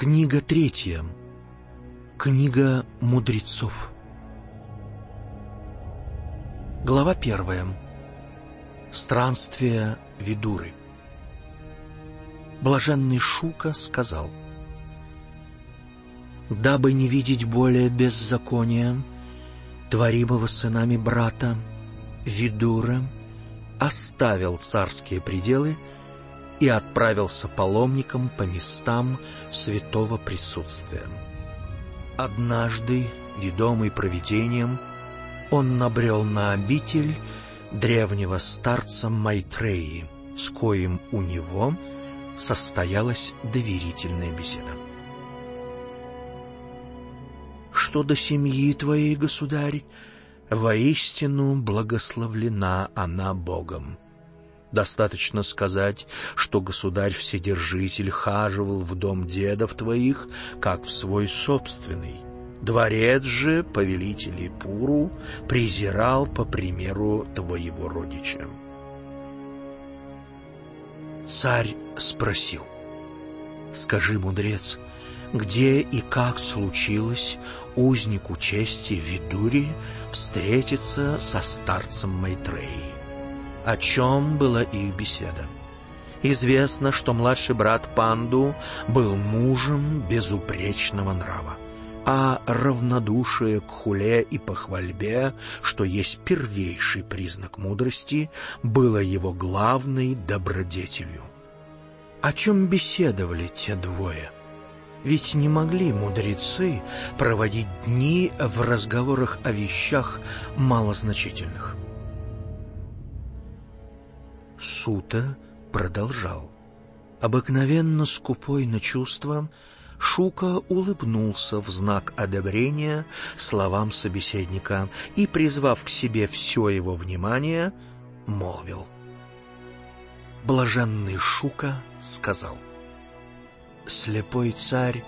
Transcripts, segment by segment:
Книга третья. Книга мудрецов. Глава первая. Странствие Видуры. Блаженный Шука сказал, «Дабы не видеть более беззакония, творимого сынами брата, Видура оставил царские пределы и отправился паломником по местам святого присутствия. Однажды, ведомый провидением, он набрел на обитель древнего старца Майтреи, с коим у него состоялась доверительная беседа. «Что до семьи твоей, государь, воистину благословлена она Богом», Достаточно сказать, что государь-вседержитель хаживал в дом дедов твоих, как в свой собственный. Дворец же повелителей Пуру презирал по примеру твоего родича. Царь спросил, «Скажи, мудрец, где и как случилось узнику чести Видури встретиться со старцем Майтреей?» О чем была их беседа. Известно, что младший брат Панду был мужем безупречного нрава, а равнодушие к хуле и похвальбе, что есть первейший признак мудрости, было его главной добродетелью. О чем беседовали те двое? Ведь не могли мудрецы проводить дни в разговорах о вещах малозначительных. Сута продолжал. Обыкновенно скупой на чувства, Шука улыбнулся в знак одобрения словам собеседника и, призвав к себе все его внимание, молвил. Блаженный Шука сказал. Слепой царь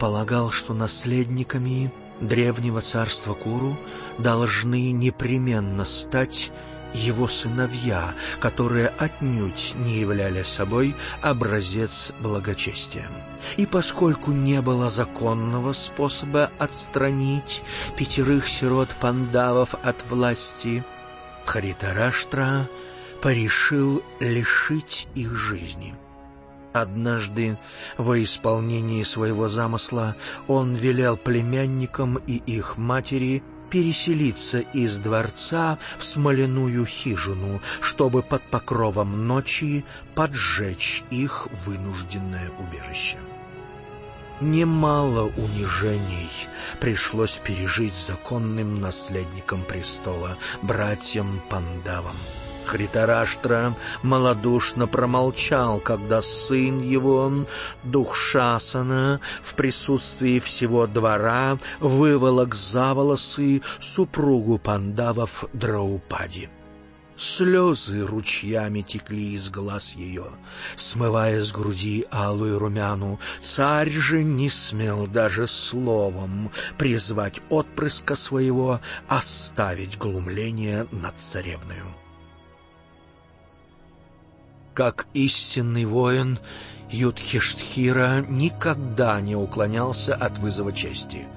полагал, что наследниками древнего царства Куру должны непременно стать его сыновья, которые отнюдь не являли собой образец благочестия. И поскольку не было законного способа отстранить пятерых сирот пандавов от власти, Харитараштра порешил лишить их жизни. Однажды, во исполнении своего замысла, он велел племянникам и их матери переселиться из дворца в смоляную хижину, чтобы под покровом ночи поджечь их вынужденное убежище. Немало унижений пришлось пережить законным наследникам престола, братьям Пандавам. Хритараштра малодушно промолчал, когда сын его, дух Шасана, в присутствии всего двора выволок за волосы супругу пандавов Драупади. Слезы ручьями текли из глаз ее, смывая с груди алую румяну. Царь же не смел даже словом призвать отпрыска своего оставить глумление над царевною. Как истинный воин, Юдхиштхира никогда не уклонялся от вызова чести.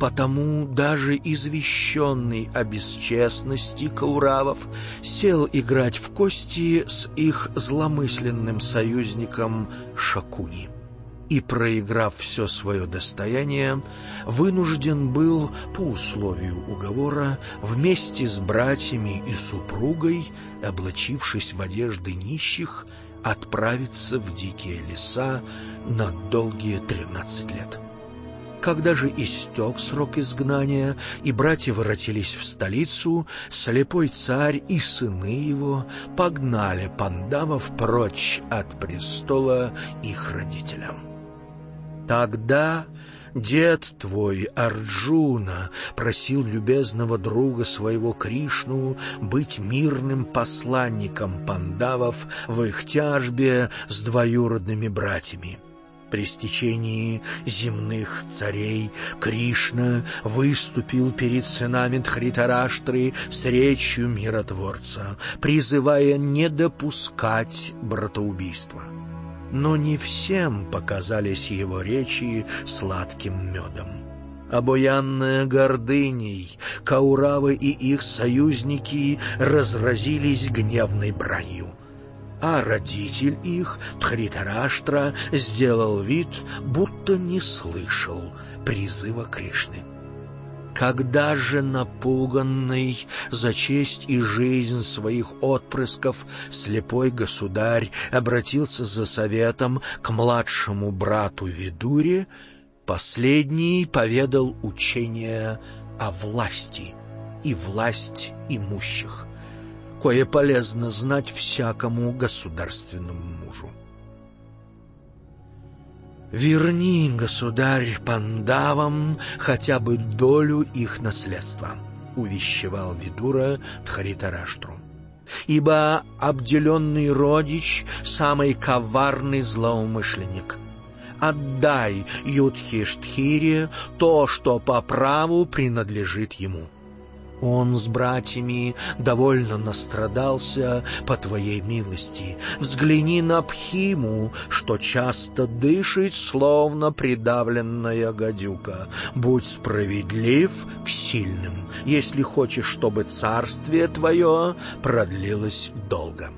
Потому даже извещенный о бесчестности Кауравов сел играть в кости с их зломысленным союзником Шакуни и, проиграв все свое достояние, вынужден был по условию уговора вместе с братьями и супругой, облачившись в одежды нищих, отправиться в дикие леса на долгие тринадцать лет. Когда же истек срок изгнания, и братья воротились в столицу, слепой царь и сыны его погнали пандавов прочь от престола их родителям. Тогда дед твой Арджуна просил любезного друга своего Кришну быть мирным посланником пандавов в их тяжбе с двоюродными братьями. При стечении земных царей Кришна выступил перед сынами Дхритараштры с речью миротворца, призывая не допускать братоубийства. Но не всем показались его речи сладким медом. Обуянная гордыней, Кауравы и их союзники разразились гневной бранью. А родитель их, Тхритараштра, сделал вид, будто не слышал призыва Кришны. Когда же напуганный за честь и жизнь своих отпрысков слепой государь обратился за советом к младшему брату Видуре, последний поведал учение о власти и власть имущих, кое полезно знать всякому государственному мужу. «Верни, государь, пандавам хотя бы долю их наследства», — увещевал Видура Тхаритараштру. «Ибо обделенный родич — самый коварный злоумышленник. Отдай Юдхиштхире то, что по праву принадлежит ему». Он с братьями довольно настрадался по твоей милости. Взгляни на Пхиму, что часто дышит, словно придавленная гадюка. Будь справедлив к сильным, если хочешь, чтобы царствие твое продлилось долго.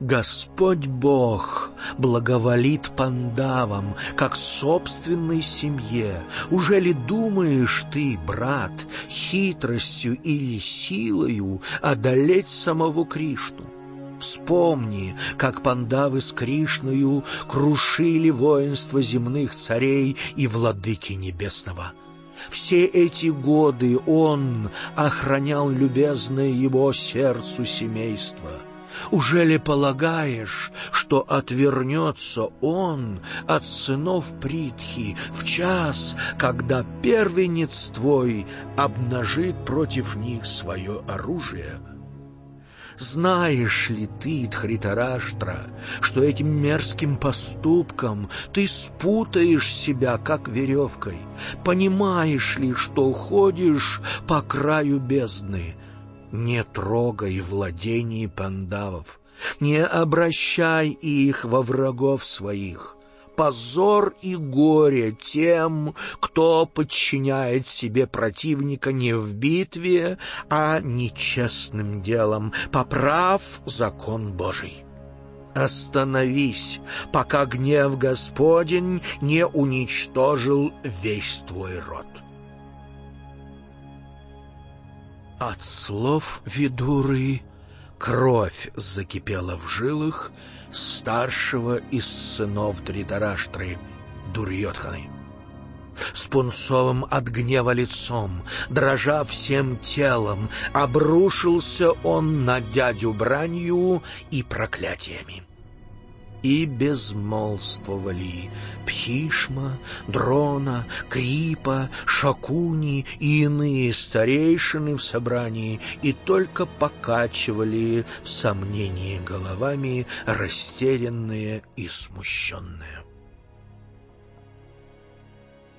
Господь Бог благоволит пандавам, как собственной семье. Уже ли думаешь ты, брат, хитростью или силою одолеть самого Кришну? Вспомни, как пандавы с Кришною крушили воинство земных царей и владыки небесного. Все эти годы он охранял любезное его сердцу семейство — уже ли полагаешь, что отвернется он от сынов Притхи в час, когда первенец твой обнажит против них свое оружие? Знаешь ли ты, Дхритараштра, что этим мерзким поступком ты спутаешь себя, как веревкой? Понимаешь ли, что ходишь по краю бездны, не трогай владений пандавов, не обращай их во врагов своих. Позор и горе тем, кто подчиняет себе противника не в битве, а нечестным делом, поправ закон Божий. Остановись, пока гнев Господень не уничтожил весь твой род. От слов Видуры кровь закипела в жилах старшего из сынов Дритараштры, Дурьотханы. С пунцовым от гнева лицом, дрожа всем телом, обрушился он на дядю бранью и проклятиями и безмолвствовали Пхишма, Дрона, Крипа, Шакуни и иные старейшины в собрании и только покачивали в сомнении головами, растерянные и смущенные.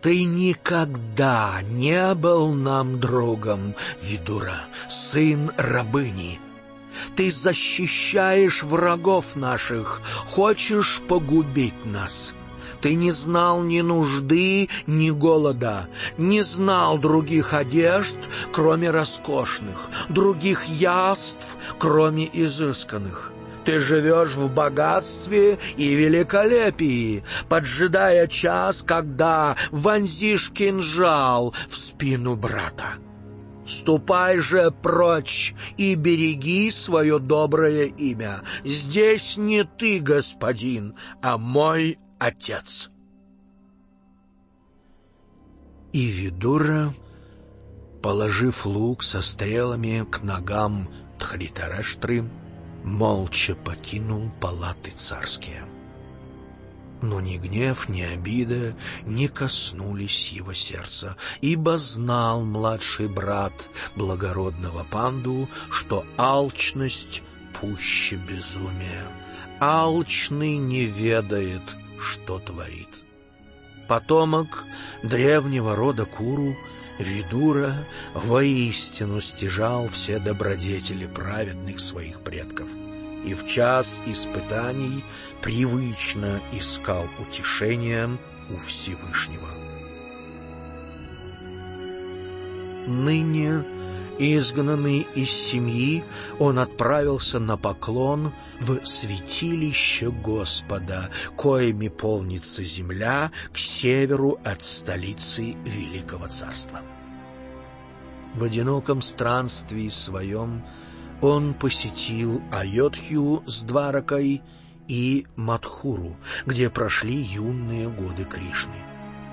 Ты никогда не был нам другом, Видура, сын рабыни, ты защищаешь врагов наших, хочешь погубить нас. Ты не знал ни нужды, ни голода, не знал других одежд, кроме роскошных, других яств, кроме изысканных. Ты живешь в богатстве и великолепии, поджидая час, когда вонзишь кинжал в спину брата. Ступай же прочь и береги свое доброе имя. Здесь не ты, господин, а мой отец. И Видура, положив лук со стрелами к ногам Тхритараштры, молча покинул палаты царские. Но ни гнев, ни обида не коснулись его сердца, ибо знал младший брат благородного панду, что алчность пуще безумия. Алчный не ведает, что творит. Потомок древнего рода Куру, Видура, воистину стяжал все добродетели праведных своих предков — и в час испытаний привычно искал утешения у Всевышнего. Ныне, изгнанный из семьи, он отправился на поклон в святилище Господа, коими полнится земля к северу от столицы Великого Царства. В одиноком странстве своем он посетил Айотхью с Дваракой и Мадхуру, где прошли юные годы Кришны.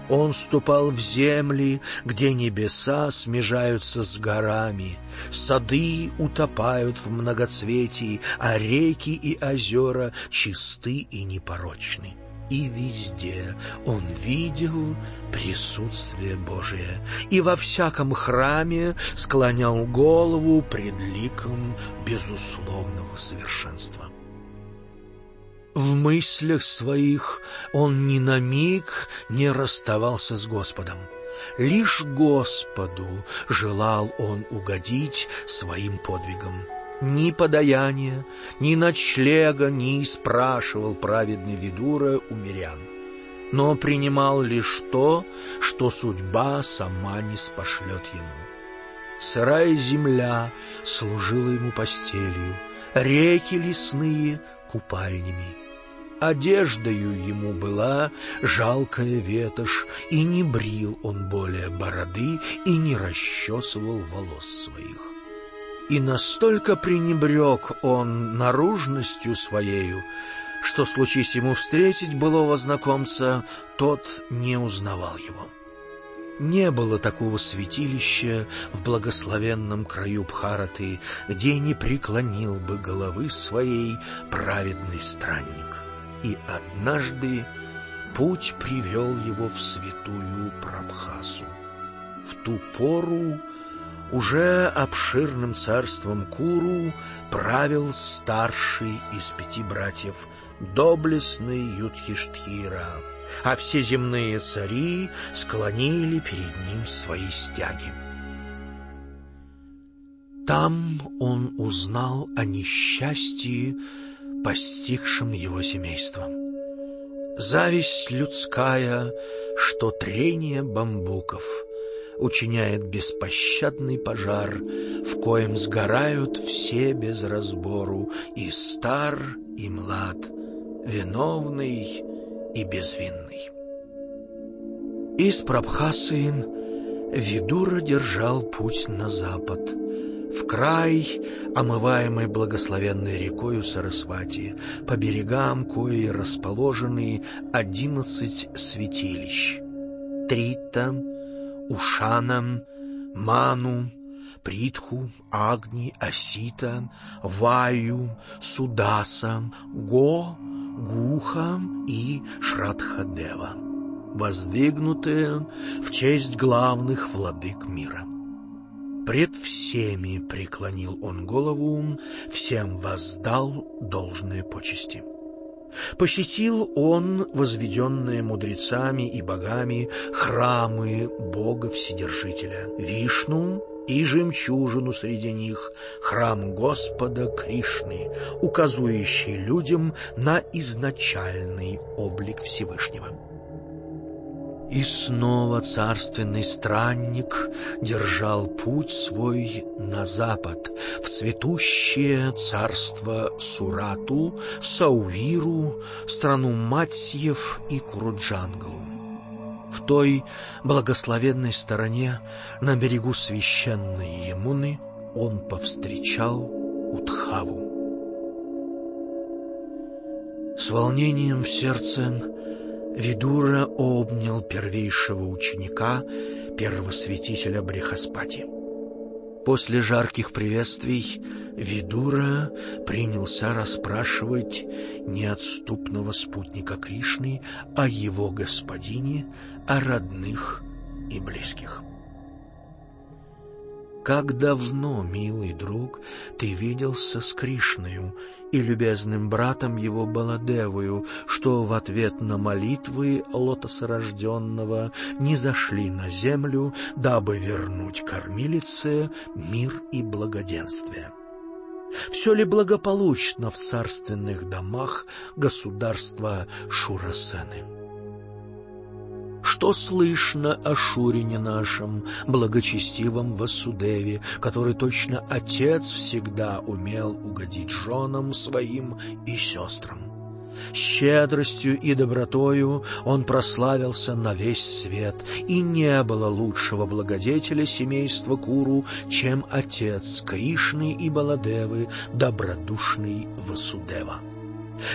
Он ступал в земли, где небеса смежаются с горами, сады утопают в многоцветии, а реки и озера чисты и непорочны. И везде он видел присутствие Божие, и во всяком храме склонял голову пред ликом безусловного совершенства. В мыслях своих он ни на миг не расставался с Господом. Лишь Господу желал он угодить своим подвигом. Ни подаяния, ни ночлега не спрашивал праведный Видура у мирян, но принимал лишь то, что судьба сама не спошлет ему. Сырая земля служила ему постелью, реки лесные — купальнями. Одеждою ему была жалкая ветошь, и не брил он более бороды и не расчесывал волос своих. И настолько пренебрег он наружностью своею, что, случись ему встретить былого знакомца, тот не узнавал его. Не было такого святилища в благословенном краю Бхараты, где не преклонил бы головы своей праведный странник и однажды путь привел его в святую Прабхасу. В ту пору уже обширным царством Куру правил старший из пяти братьев, доблестный Юдхиштхира, а все земные цари склонили перед ним свои стяги. Там он узнал о несчастье, постигшим его семейство. Зависть людская, что трение бамбуков учиняет беспощадный пожар, в коем сгорают все без разбору, и стар, и млад, виновный и безвинный. Из Прабхасы Видура держал путь на запад — в край, омываемый благословенной рекою Сарасвати, по берегам кои расположены одиннадцать святилищ — Трита, Ушана, Ману, Притху, Агни, Асита, Ваю, Судаса, Го, Гуха и Шрадхадева, воздвигнутые в честь главных владык мира. Пред всеми преклонил он голову, всем воздал должные почести. Посетил он возведенные мудрецами и богами храмы Бога Вседержителя, Вишну и жемчужину среди них, храм Господа Кришны, указывающий людям на изначальный облик Всевышнего. И снова царственный странник держал путь свой на запад, в цветущее царство Сурату, Саувиру, страну Матсьев и Куруджангалу. В той благословенной стороне, на берегу священной Емуны, он повстречал Утхаву. С волнением в сердце Видура обнял первейшего ученика, первого святителя Брехаспати. После жарких приветствий Видура принялся расспрашивать неотступного спутника Кришны о его господине, о родных и близких. Как давно, милый друг, ты виделся с Кришною и любезным братом его Баладевою, что в ответ на молитвы лотосорожденного не зашли на землю, дабы вернуть кормилице мир и благоденствие. Все ли благополучно в царственных домах государства Шурасены? Что слышно о Шурине нашем, благочестивом Васудеве, который точно отец всегда умел угодить женам своим и сестрам? Щедростью и добротою он прославился на весь свет, и не было лучшего благодетеля семейства Куру, чем отец Кришны и Баладевы, добродушный Васудева.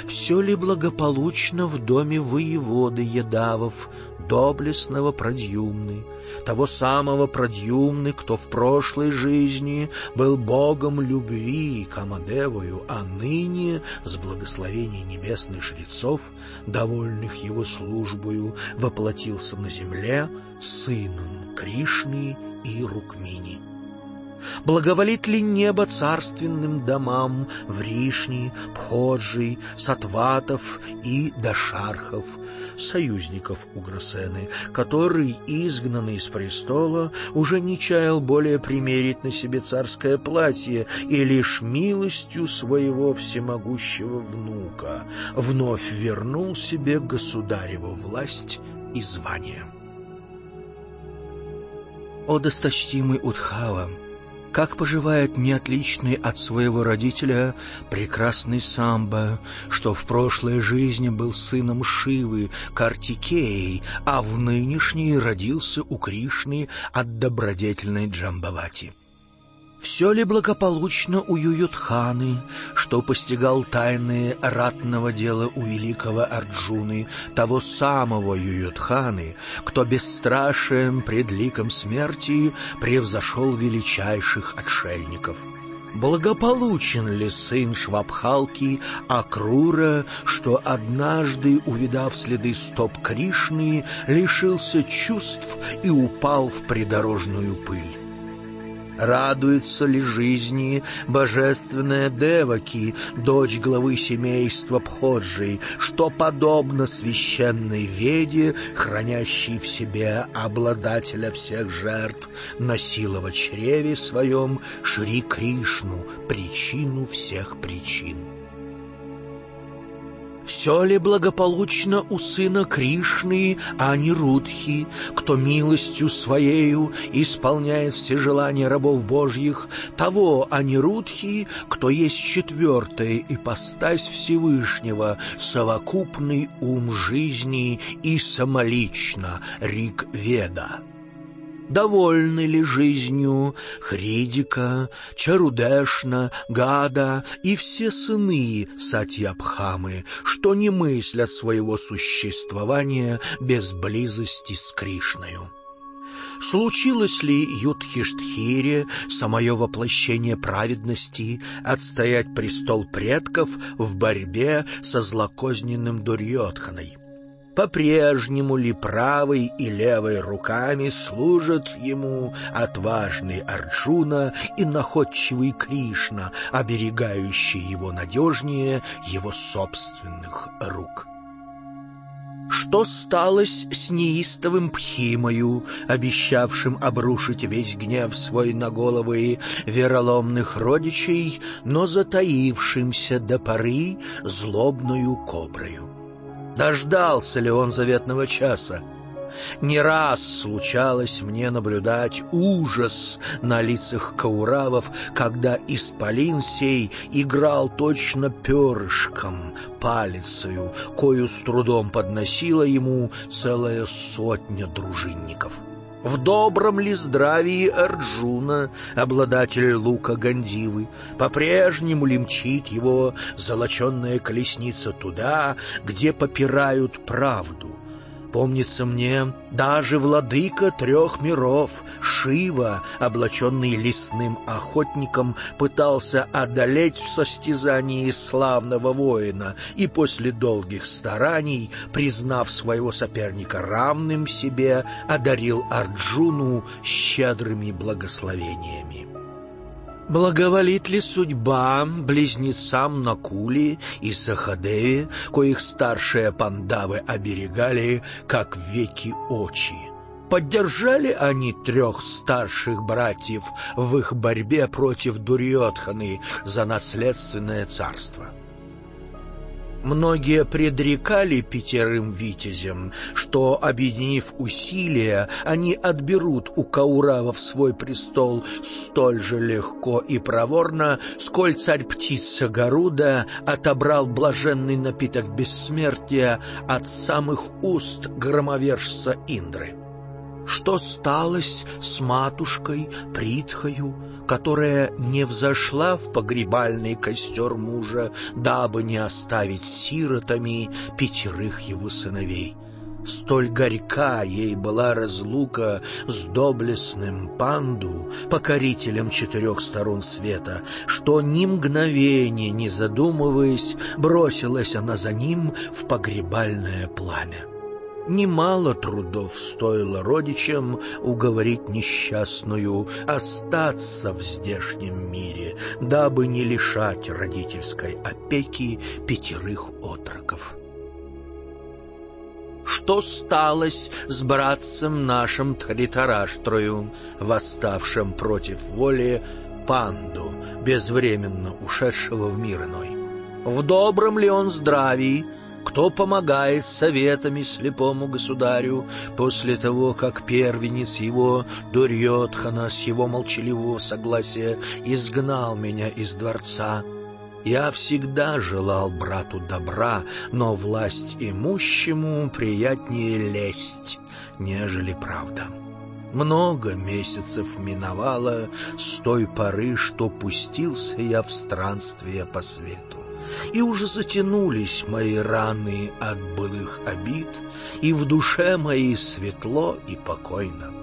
Все ли благополучно в доме воеводы Едавов, доблестного Продюмны, того самого Продюмны, кто в прошлой жизни был богом любви Камадевою, а ныне, с благословений небесных жрецов, довольных его службою, воплотился на земле сыном Кришны и Рукмини. Благоволит ли небо царственным домам Вришни, Пходжи, Сатватов и Дашархов, союзников Угросены, который, изгнанный из престола, уже не чаял более примерить на себе царское платье и лишь милостью своего всемогущего внука вновь вернул себе государеву власть и звание. О досточтимый Удхава! Как поживает неотличный от своего родителя прекрасный самбо, что в прошлой жизни был сыном Шивы, Картикеей, а в нынешней родился у Кришны от добродетельной Джамбавати? Все ли благополучно у Юютханы, что постигал тайны ратного дела у великого Арджуны, того самого Юютханы, кто бесстрашием пред ликом смерти превзошел величайших отшельников? Благополучен ли сын Швабхалки Акрура, что однажды, увидав следы стоп Кришны, лишился чувств и упал в придорожную пыль? Радуется ли жизни божественная Деваки, дочь главы семейства Пходжей, что подобно священной веде, хранящей в себе обладателя всех жертв, носила в чреве своем Шри Кришну, причину всех причин. Все ли благополучно у сына Кришны, а не Рудхи, кто милостью своею исполняет все желания рабов Божьих, того, а не Рудхи, кто есть четвертая ипостась Всевышнего, совокупный ум жизни и самолично Рик Веда? Довольны ли жизнью Хридика, Чарудешна, Гада и все сыны Сатьябхамы, что не мыслят своего существования без близости с Кришною. Случилось ли Юдхиштхире, самое воплощение праведности, отстоять престол предков в борьбе со злокозненным Дурьотханой? По-прежнему ли правой и левой руками служат ему отважный Арджуна и находчивый Кришна, оберегающий его надежнее его собственных рук. Что сталось с неистовым Пхимою, обещавшим обрушить весь гнев свой на головы вероломных родичей, но затаившимся до поры злобную коброю? Дождался ли он заветного часа? Не раз случалось мне наблюдать ужас на лицах кауравов, когда исполин сей играл точно перышком, палицею, кою с трудом подносила ему целая сотня дружинников. В добром ли здравии Арджуна, обладатель лука Гандивы, по-прежнему ли мчит его золоченная колесница туда, где попирают правду, Помнится мне, даже владыка трех миров, Шива, облаченный лесным охотником, пытался одолеть в состязании славного воина и после долгих стараний, признав своего соперника равным себе, одарил Арджуну щедрыми благословениями. Благоволит ли судьба близнецам Накули и Сахадеве, коих старшие пандавы оберегали, как веки очи? Поддержали они трех старших братьев в их борьбе против Дурьотханы за наследственное царство. Многие предрекали пятерым витязям, что, объединив усилия, они отберут у Кауравов свой престол столь же легко и проворно, сколь царь-птица Гаруда отобрал блаженный напиток бессмертия от самых уст громовержца Индры. Что сталось с матушкой Притхою, которая не взошла в погребальный костер мужа, дабы не оставить сиротами пятерых его сыновей. Столь горька ей была разлука с доблестным панду, покорителем четырех сторон света, что ни мгновения не задумываясь, бросилась она за ним в погребальное пламя. Немало трудов стоило родичам уговорить несчастную остаться в здешнем мире, дабы не лишать родительской опеки пятерых отроков. Что сталось с братцем нашим Тритараштрою, восставшим против воли панду, безвременно ушедшего в мир иной? В добром ли он здравии, кто помогает советами слепому государю после того, как первенец его, Дурьотхана, с его молчаливого согласия изгнал меня из дворца. Я всегда желал брату добра, но власть имущему приятнее лесть, нежели правда. Много месяцев миновало с той поры, что пустился я в странствие по свету и уже затянулись мои раны от былых обид, и в душе моей светло и покойно.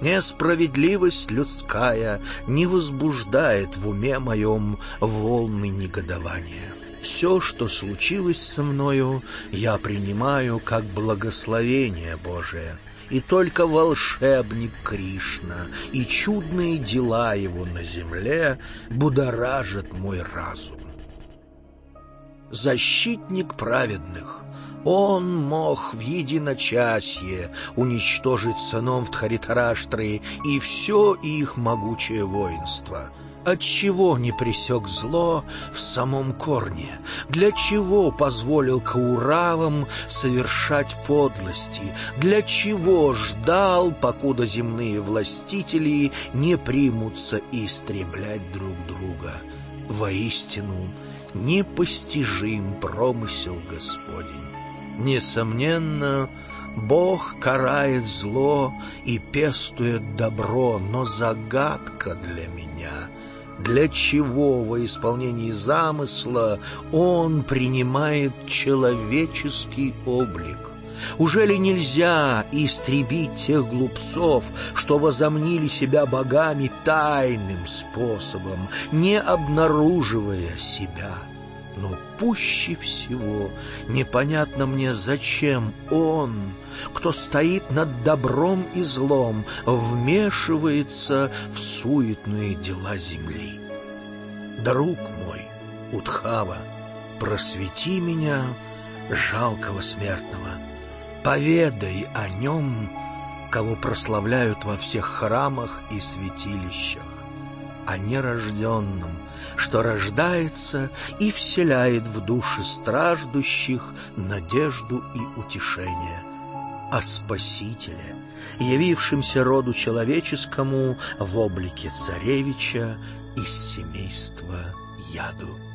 Несправедливость людская не возбуждает в уме моем волны негодования. Все, что случилось со мною, я принимаю как благословение Божие, и только волшебник Кришна и чудные дела его на земле будоражат мой разум защитник праведных. Он мог в единочасье уничтожить сынов Тхаритараштры и все их могучее воинство. Отчего не пресек зло в самом корне? Для чего позволил Кауравам совершать подлости? Для чего ждал, покуда земные властители не примутся истреблять друг друга? Воистину, непостижим промысел Господень. Несомненно, Бог карает зло и пестует добро, но загадка для меня — для чего во исполнении замысла Он принимает человеческий облик? Уже ли нельзя истребить тех глупцов, что возомнили себя богами тайным способом, не обнаруживая себя? Но пуще всего непонятно мне, зачем он, кто стоит над добром и злом, вмешивается в суетные дела земли. Друг мой, Утхава, просвети меня, жалкого смертного, Поведай о нем, кого прославляют во всех храмах и святилищах, о нерожденном, что рождается и вселяет в души страждущих надежду и утешение, о Спасителе, явившемся роду человеческому в облике царевича из семейства Яду.